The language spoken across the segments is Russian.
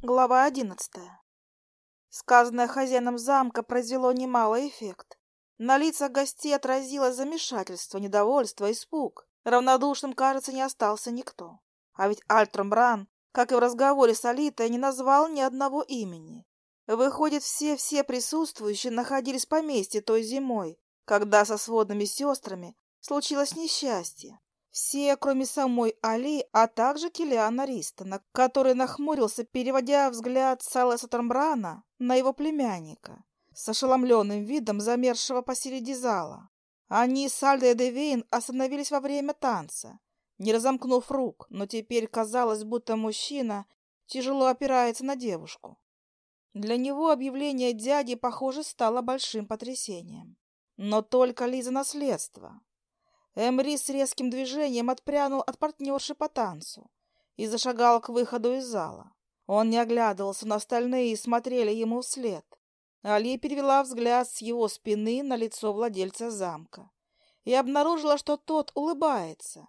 Глава одиннадцатая. Сказанное хозяином замка произвело немалый эффект. На лицах гостей отразилось замешательство, недовольство, испуг. Равнодушным, кажется, не остался никто. А ведь Альтром Бран, как и в разговоре с Алитой, не назвал ни одного имени. Выходит, все-все присутствующие находились в поместье той зимой, когда со сводными сестрами случилось несчастье. Все, кроме самой Али, а также Килиана Ристона, который нахмурился, переводя взгляд Салеса Трамбрана на его племянника, с ошеломленным видом замерзшего посреди зала. Они с Альдой Девейн остановились во время танца, не разомкнув рук, но теперь казалось, будто мужчина тяжело опирается на девушку. Для него объявление дяди, похоже, стало большим потрясением. Но только Лиза наследство. Эмри с резким движением отпрянул от партнерши по танцу и зашагал к выходу из зала. Он не оглядывался на остальные и смотрели ему вслед. Али перевела взгляд с его спины на лицо владельца замка и обнаружила, что тот улыбается.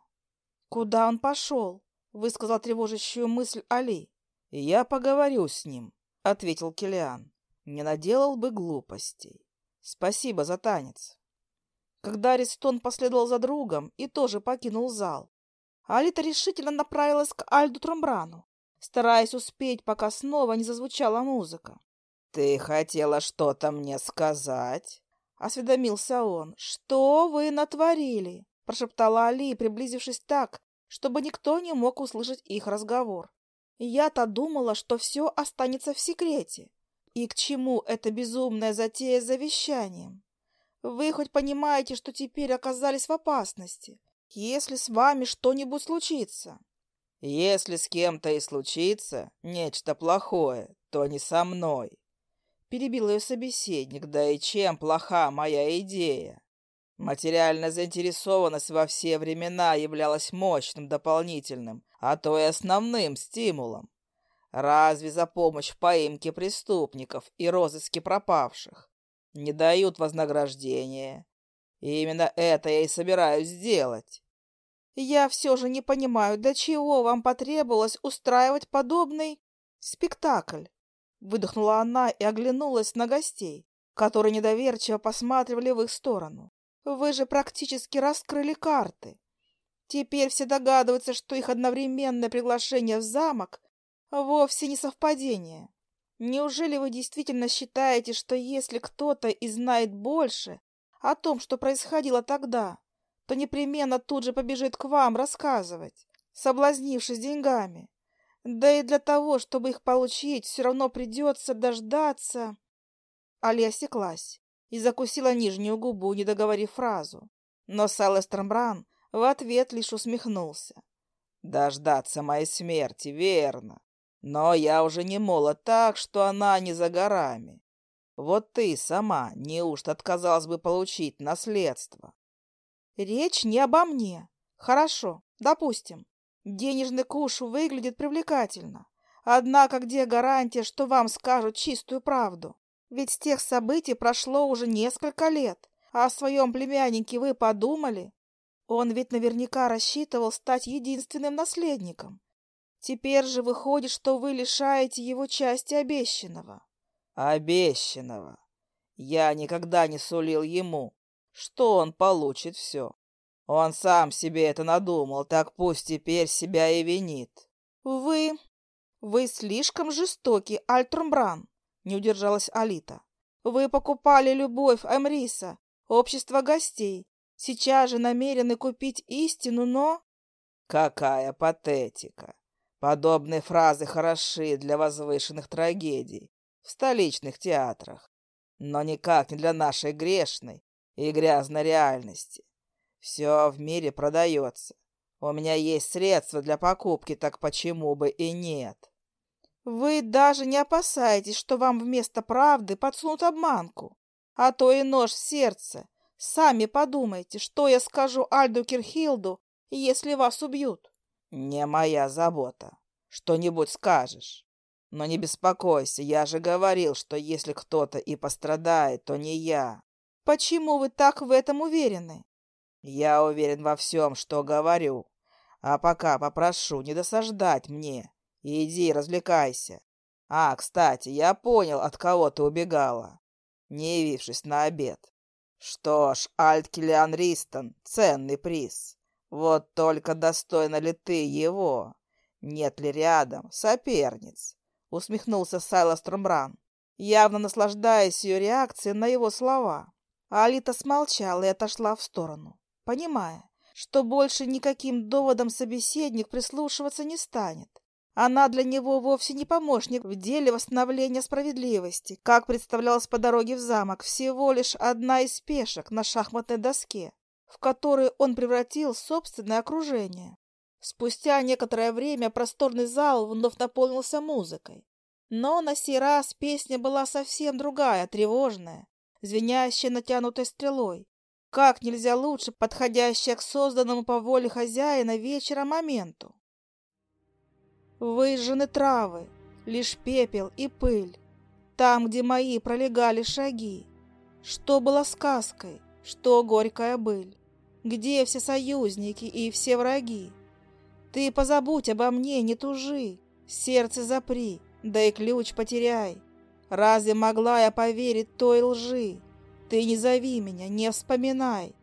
«Куда он пошел?» — высказал тревожащую мысль Али. «Я поговорю с ним», — ответил Килиан. «Не наделал бы глупостей. Спасибо за танец». Когда Аристон последовал за другом и тоже покинул зал, Алита решительно направилась к Альду Тромбрану, стараясь успеть, пока снова не зазвучала музыка. «Ты хотела что-то мне сказать?» — осведомился он. «Что вы натворили?» — прошептала Али, приблизившись так, чтобы никто не мог услышать их разговор. «Я-то думала, что все останется в секрете. И к чему эта безумная затея с завещанием?» Вы хоть понимаете, что теперь оказались в опасности, если с вами что-нибудь случится? Если с кем-то и случится нечто плохое, то не со мной. Перебил ее собеседник, да и чем плоха моя идея? Материальная заинтересованность во все времена являлась мощным дополнительным, а то и основным стимулом. Разве за помощь в поимке преступников и розыске пропавших не дают вознаграждения. И именно это я и собираюсь сделать. Я все же не понимаю, до чего вам потребовалось устраивать подобный спектакль. Выдохнула она и оглянулась на гостей, которые недоверчиво посматривали в их сторону. Вы же практически раскрыли карты. Теперь все догадываются, что их одновременное приглашение в замок вовсе не совпадение. Неужели вы действительно считаете, что если кто-то и знает больше о том, что происходило тогда, то непременно тут же побежит к вам рассказывать, соблазнившись деньгами? Да и для того, чтобы их получить, все равно придется дождаться... Али осеклась и закусила нижнюю губу, не договорив фразу. Но Селестер Бран в ответ лишь усмехнулся. «Дождаться моей смерти, верно. Но я уже не молод так, что она не за горами. Вот ты сама неужто отказалась бы получить наследство? Речь не обо мне. Хорошо, допустим. Денежный куш выглядит привлекательно. Однако где гарантия, что вам скажут чистую правду? Ведь с тех событий прошло уже несколько лет. А о своем племяннике вы подумали? Он ведь наверняка рассчитывал стать единственным наследником. Теперь же выходит, что вы лишаете его части обещанного. Обещанного. Я никогда не сулил ему, что он получит все. Он сам себе это надумал, так пусть теперь себя и винит. Вы... Вы слишком жестоки, Альтрумбран, не удержалась Алита. Вы покупали любовь Эмриса, общество гостей. Сейчас же намерены купить истину, но... Какая патетика! Подобные фразы хороши для возвышенных трагедий в столичных театрах, но никак не для нашей грешной и грязной реальности. Все в мире продается. У меня есть средства для покупки, так почему бы и нет? Вы даже не опасаетесь, что вам вместо правды подсунут обманку, а то и нож в сердце. Сами подумайте, что я скажу Альду Кирхилду, если вас убьют. Не моя забота. Что-нибудь скажешь. Но не беспокойся, я же говорил, что если кто-то и пострадает, то не я. Почему вы так в этом уверены? Я уверен во всем, что говорю. А пока попрошу не досаждать мне. Иди развлекайся. А, кстати, я понял, от кого ты убегала, не явившись на обед. Что ж, Альт Киллиан Ристон — ценный приз. Вот только достойна ли ты его? Нет ли рядом соперниц? Усмехнулся Сайлас Тромбран, явно наслаждаясь ее реакцией на его слова. Алита смолчала и отошла в сторону, понимая, что больше никаким доводом собеседник прислушиваться не станет. Она для него вовсе не помощник в деле восстановления справедливости, как представлялось по дороге в замок, всего лишь одна из пешек на шахматной доске, в которую он превратил собственное окружение. Спустя некоторое время просторный зал вновь наполнился музыкой. Но на сей раз песня была совсем другая, тревожная, звенящая натянутой стрелой. Как нельзя лучше подходящая к созданному по воле хозяина вечера моменту. Выжжены травы, лишь пепел и пыль. Там, где мои пролегали шаги. Что было сказкой, что горькая быль. Где все союзники и все враги? Ты позабудь обо мне, не тужи, сердце запри, да и ключ потеряй. Разве могла я поверить той лжи? Ты не зови меня, не вспоминай.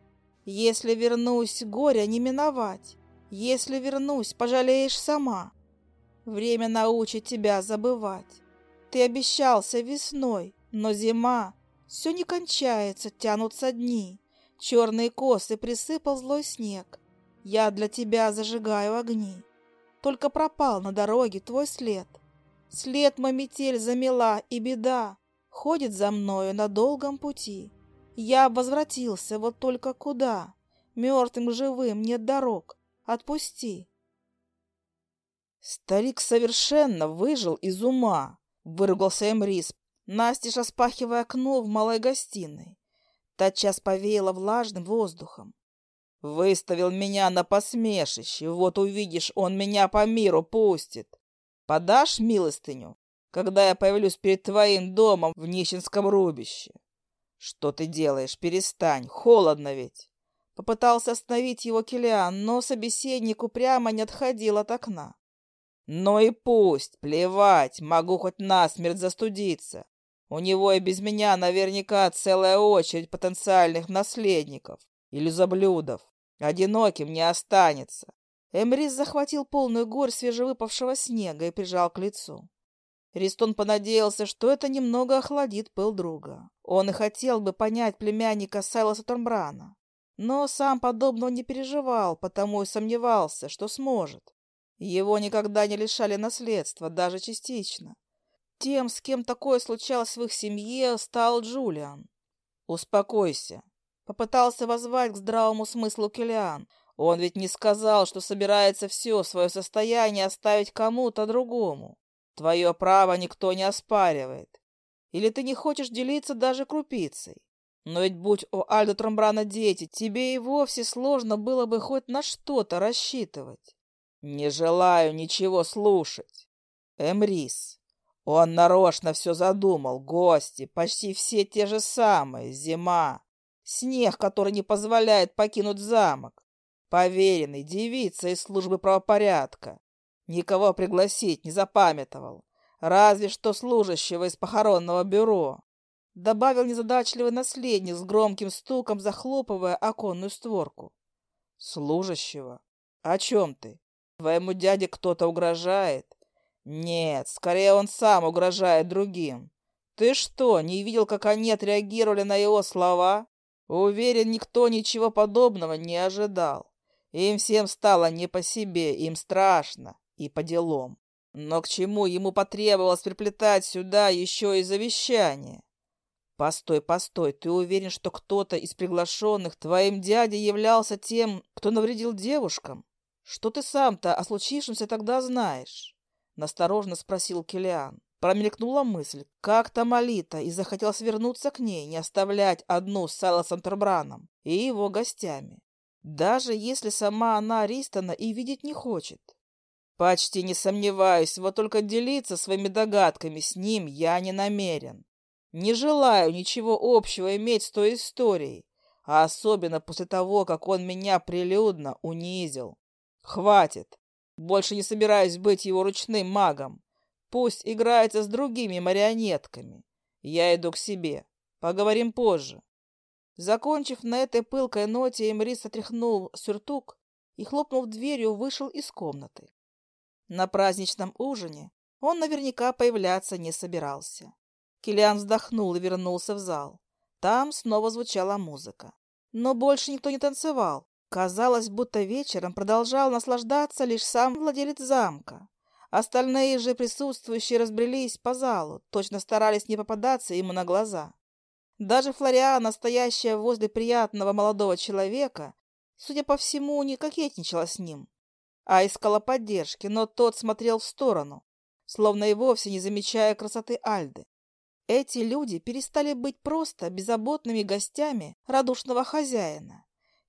Если вернусь, горя не миновать. Если вернусь, пожалеешь сама. Время научит тебя забывать. Ты обещался весной, но зима. Все не кончается, тянутся дни. Черные косы присыпал злой снег. Я для тебя зажигаю огни. Только пропал на дороге твой след. След мой метель замела, и беда Ходит за мною на долгом пути. Я возвратился, вот только куда? Мертвым живым нет дорог. Отпусти. Старик совершенно выжил из ума, выругался Эмрис, настежь распахивая окно в малой гостиной. Тотчас повеяло влажным воздухом. Выставил меня на посмешище, вот увидишь, он меня по миру пустит. Подашь милостыню, когда я появлюсь перед твоим домом в нищенском рубище? Что ты делаешь? Перестань, холодно ведь. Попытался остановить его Килиан, но собеседнику прямо не отходил от окна. Ну и пусть, плевать, могу хоть насмерть застудиться. У него и без меня наверняка целая очередь потенциальных наследников или заблюдов. Одиноким не останется. Эмрис захватил полную горь свежевыпавшего снега и прижал к лицу. Ристон понадеялся, что это немного охладит пыл друга. Он и хотел бы понять племянника Сайлоса Тормбрана, но сам подобного не переживал, потому и сомневался, что сможет. Его никогда не лишали наследства, даже частично. Тем, с кем такое случалось в их семье, стал Джулиан. «Успокойся», — попытался воззвать к здравому смыслу Килиан. Он ведь не сказал, что собирается все свое состояние оставить кому-то другому. Твое право никто не оспаривает. Или ты не хочешь делиться даже крупицей? Но ведь будь у Альдо Трамбрана дети, тебе и вовсе сложно было бы хоть на что-то рассчитывать. Не желаю ничего слушать. Эмрис. Он нарочно все задумал. Гости, почти все те же самые. Зима. Снег, который не позволяет покинуть замок. Поверенный, девица из службы правопорядка. Никого пригласить не запамятовал. Разве что служащего из похоронного бюро. Добавил незадачливый наследник с громким стуком, захлопывая оконную створку. Служащего? О чем ты? Твоему дяде кто-то угрожает? Нет, скорее он сам угрожает другим. Ты что, не видел, как они отреагировали на его слова? Уверен, никто ничего подобного не ожидал. Им всем стало не по себе, им страшно и по делам. Но к чему ему потребовалось приплетать сюда еще и завещание? Постой, постой, ты уверен, что кто-то из приглашенных твоим дядей являлся тем, кто навредил девушкам? «Что ты сам-то о случившемся тогда знаешь?» — насторожно спросил Килиан. Промелькнула мысль, как там Алита, и захотелось вернуться к ней, не оставлять одну с Сайлосом Тербраном и его гостями. Даже если сама она Ристона и видеть не хочет. Почти не сомневаюсь, вот только делиться своими догадками с ним я не намерен. Не желаю ничего общего иметь с той историей, а особенно после того, как он меня прилюдно унизил. Хватит. Больше не собираюсь быть его ручным магом. Пусть играется с другими марионетками. Я иду к себе. Поговорим позже. Закончив на этой пылкой ноте, Эмрис отряхнул сюртук и, хлопнув дверью, вышел из комнаты. На праздничном ужине он наверняка появляться не собирался. Килиан вздохнул и вернулся в зал. Там снова звучала музыка. Но больше никто не танцевал. Казалось, будто вечером продолжал наслаждаться лишь сам владелец замка. Остальные же присутствующие разбрелись по залу, точно старались не попадаться ему на глаза. Даже Флориана, стоящая возле приятного молодого человека, судя по всему, не кокетничала с ним, а искала поддержки, но тот смотрел в сторону, словно и вовсе не замечая красоты Альды. Эти люди перестали быть просто беззаботными гостями радушного хозяина.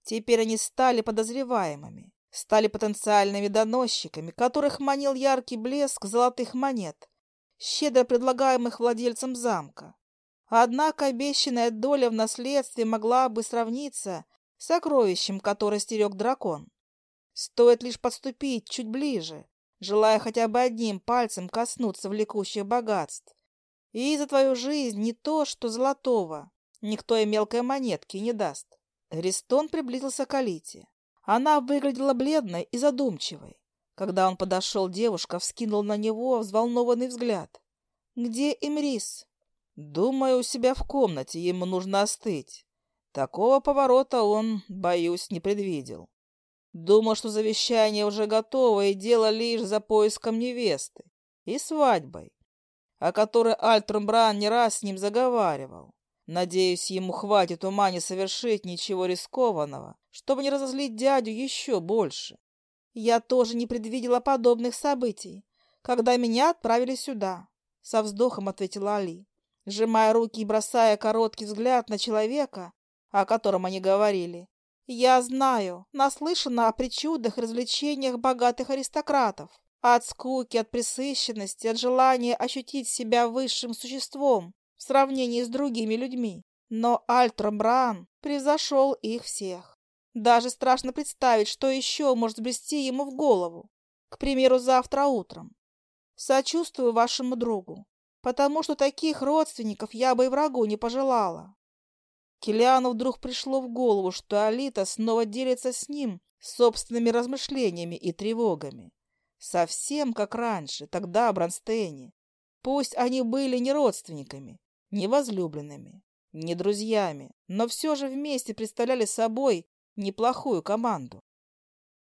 Теперь они стали подозреваемыми, стали потенциальными доносчиками, которых манил яркий блеск золотых монет, щедро предлагаемых владельцам замка. Однако обещанная доля в наследстве могла бы сравниться с сокровищем, которое стерег дракон. Стоит лишь подступить чуть ближе, желая хотя бы одним пальцем коснуться влекущих богатств, и за твою жизнь не то, что золотого, никто и мелкой монетки не даст. Ристон приблизился к Алите. Она выглядела бледной и задумчивой. Когда он подошел, девушка вскинула на него взволнованный взгляд. «Где Эмрис?» «Думаю, у себя в комнате, ему нужно остыть. Такого поворота он, боюсь, не предвидел. Думал, что завещание уже готово, и дело лишь за поиском невесты и свадьбой о которой Альтрумбран не раз с ним заговаривал. Надеюсь, ему хватит ума не совершить ничего рискованного, чтобы не разозлить дядю еще больше. Я тоже не предвидела подобных событий, когда меня отправили сюда, — со вздохом ответила Али, сжимая руки и бросая короткий взгляд на человека, о котором они говорили. Я знаю, наслышана о причудах и развлечениях богатых аристократов, от скуки, от пресыщенности, от желания ощутить себя высшим существом в сравнении с другими людьми. Но Альтромбран превзошел их всех. Даже страшно представить, что еще может брести ему в голову. К примеру, завтра утром. Сочувствую вашему другу, потому что таких родственников я бы и врагу не пожелала. Килиану вдруг пришло в голову, что Алита снова делится с ним собственными размышлениями и тревогами. Совсем как раньше, тогда, в Бронстейне. Пусть они были не родственниками, не возлюбленными, не друзьями, но все же вместе представляли собой неплохую команду.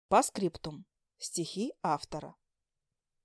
По скриптум. Стихи автора.